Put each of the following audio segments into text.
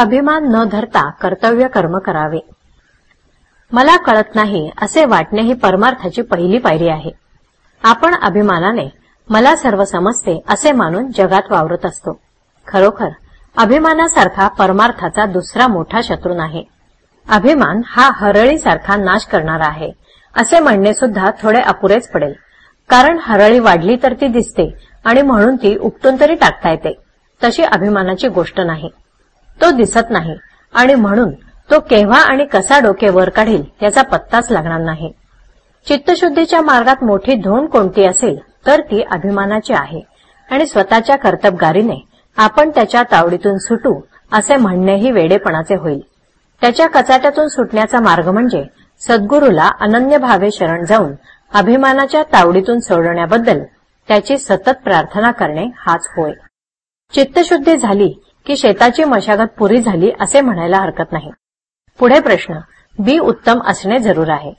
अभिमान न धरता कर्तव्य कर्म करावे. मला कळत नाही असे वाटणे ही परमार्थाची पहिली पायरी आहे. आपण अभिमानाने मला सर्व समजते असे मानून जगात वावरत असतो. खरोखर अभिमानासारखा परमार्थाचा दुसरा मोठा शत्रू नाही. अभिमान हा हरळीसारखा नाश करणारा आहे असे म्हणणे सुद्धा थोडे अपुरेच पडेल. कारण हरळी वाढली तर ती दिसते आणि म्हणून ती उपटून तरी टाकता येते. तशी अभिमानाची गोष्ट नाही. तो दिसत नाही. आणि म्हणून तो केव्हा आणि कसा डोके वर काढील याचा पत्ताच लागणार नाही. चित्तशुद्धीच्या मार्गात मोठी धोंड कोणती असेल तर ती अभिमानाची आहे. आणि स्वतःच्या कर्तबगारीने आपण त्याच्या तावडीतून सुटू असे म्हणणेही वेडेपणाचे होईल. त्याच्या कचाट्यातून सुटण्याचा मार्ग म्हणजे सद्गुरूला अनन्य भावे शरण जाऊन अभिमानाच्या तावडीतून सोडण्याबद्दल त्याची सतत प्रार्थना करणे हाच होय. चित्तशुद्धी झाली की शेताची मशागत पुरी झाली असे म्हणायला हरकत नाही. पुढे प्रश्न बी उत्तम असणे जरूर आहे.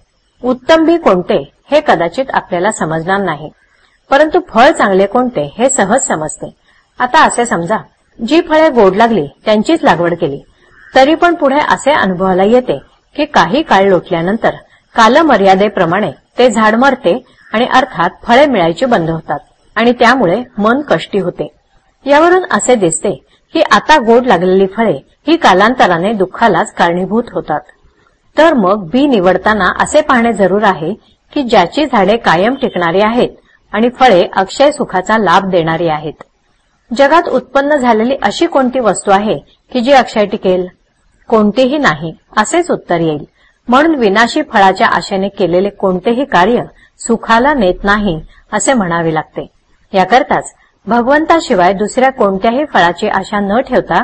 उत्तम बी कोणते हे कदाचित आपल्याला समजणार नाही. परंतु फळ चांगले कोणते हे सहज समजते. आता असे समजा जी फळे गोड लागली त्यांचीच लागवड केली. तरी पण पुढे असे अनुभवाला येते की काही काळ लोटल्यानंतर कालमर्यादेप्रमाणे ते झाड मरते आणि अर्थात फळे मिळायची बंद होतात आणि त्यामुळे मन कष्टी होते. यावरून असे दिसते ही आता गोड लागलेली फळे ही कालांतराने दुःखालाच कारणीभूत होतात. तर मग बी निवडताना असे पाहणे जरूर आहे की ज्याची झाडे कायम टिकणारी आहेत आणि फळे अक्षय सुखाचा लाभ देणारी आहेत. जगात उत्पन्न झालेली अशी कोणती वस्तू आहे की जी अक्षय टिकेल? कोणतीही नाही असेच उत्तर येईल. म्हणून विनाशी फळाच्या आशेने केलेले कोणतेही कार्य सुखाला नेत नाही असे म्हणावे लागते. याकरताच भगवंताशिवाय दुसऱ्या कोणत्याही फळाची आशा न ठेवता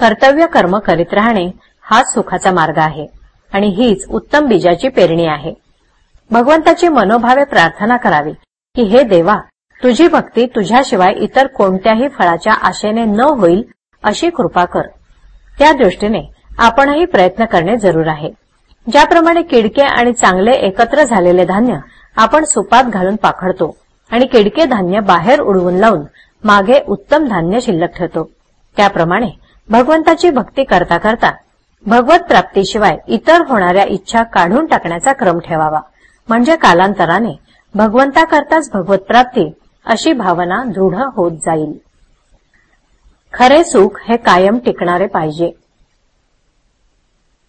कर्तव्य कर्म करीत राहणे हाच सुखाचा मार्ग आहे. आणि हीच उत्तम बीजाची पेरणी आहे. भगवंताची मनोभावे प्रार्थना करावी की हे देवा तुझी भक्ती तुझ्याशिवाय इतर कोणत्याही फळाच्या आशेने न होईल अशी कृपा कर. त्या दृष्टीने आपणही प्रयत्न करणे जरूर आहे. ज्याप्रमाणे किडके आणि चांगले एकत्र झालेले धान्य आपण सुपात घालून पाखडतो आणि किडके धान्य बाहेर उडवून लावून मागे उत्तम धान्य शिल्लक ठेवतो. त्याप्रमाणे भगवंताची भक्ती करता करता भगवत प्राप्तीशिवाय इतर होणाऱ्या इच्छा काढून टाकण्याचा क्रम ठेवावा. म्हणजे कालांतराने भगवंताकरताच भगवत प्राप्ती अशी भावना दृढ होत जाईल. खरे सुख हे कायम टिकणारे पाहिजे.